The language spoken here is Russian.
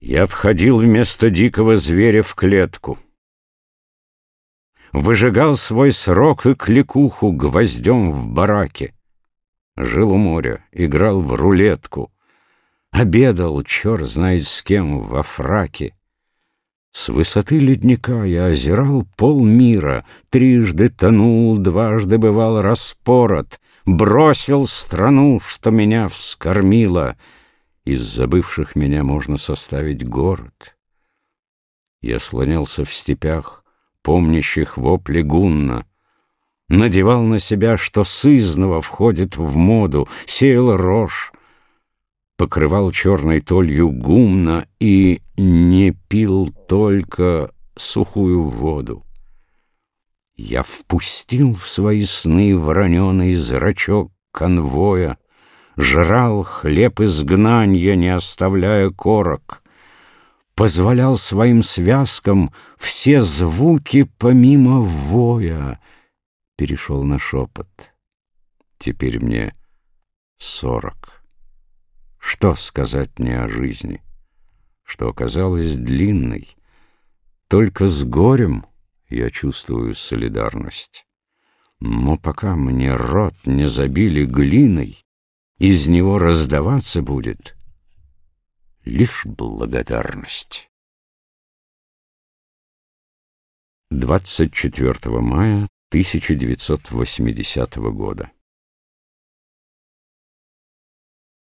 Я входил вместо дикого зверя в клетку. Выжигал свой срок и кликуху гвоздем в бараке. Жил у моря, играл в рулетку. Обедал, черт знает с кем, во фраке. С высоты ледника я озирал полмира, Трижды тонул, дважды бывал распорот, Бросил страну, что меня вскормила — из забывших меня можно составить город. Я слонялся в степях, помнящих вопли гунна, Надевал на себя, что сызново входит в моду, Сеял рожь, покрывал черной толью гумна И не пил только сухую воду. Я впустил в свои сны вороненый зрачок конвоя, Жрал хлеб изгнанья, не оставляя корок, Позволял своим связкам все звуки помимо воя. Перешел на шепот. Теперь мне сорок. Что сказать мне о жизни? Что оказалась длинной? Только с горем я чувствую солидарность. Но пока мне рот не забили глиной, из него раздаваться будет лишь благодарность. 24 мая 1980 года